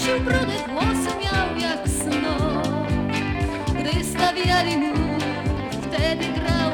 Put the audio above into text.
owszem brodę włosy miał jak sno Gdy stawiali mu, wtedy grał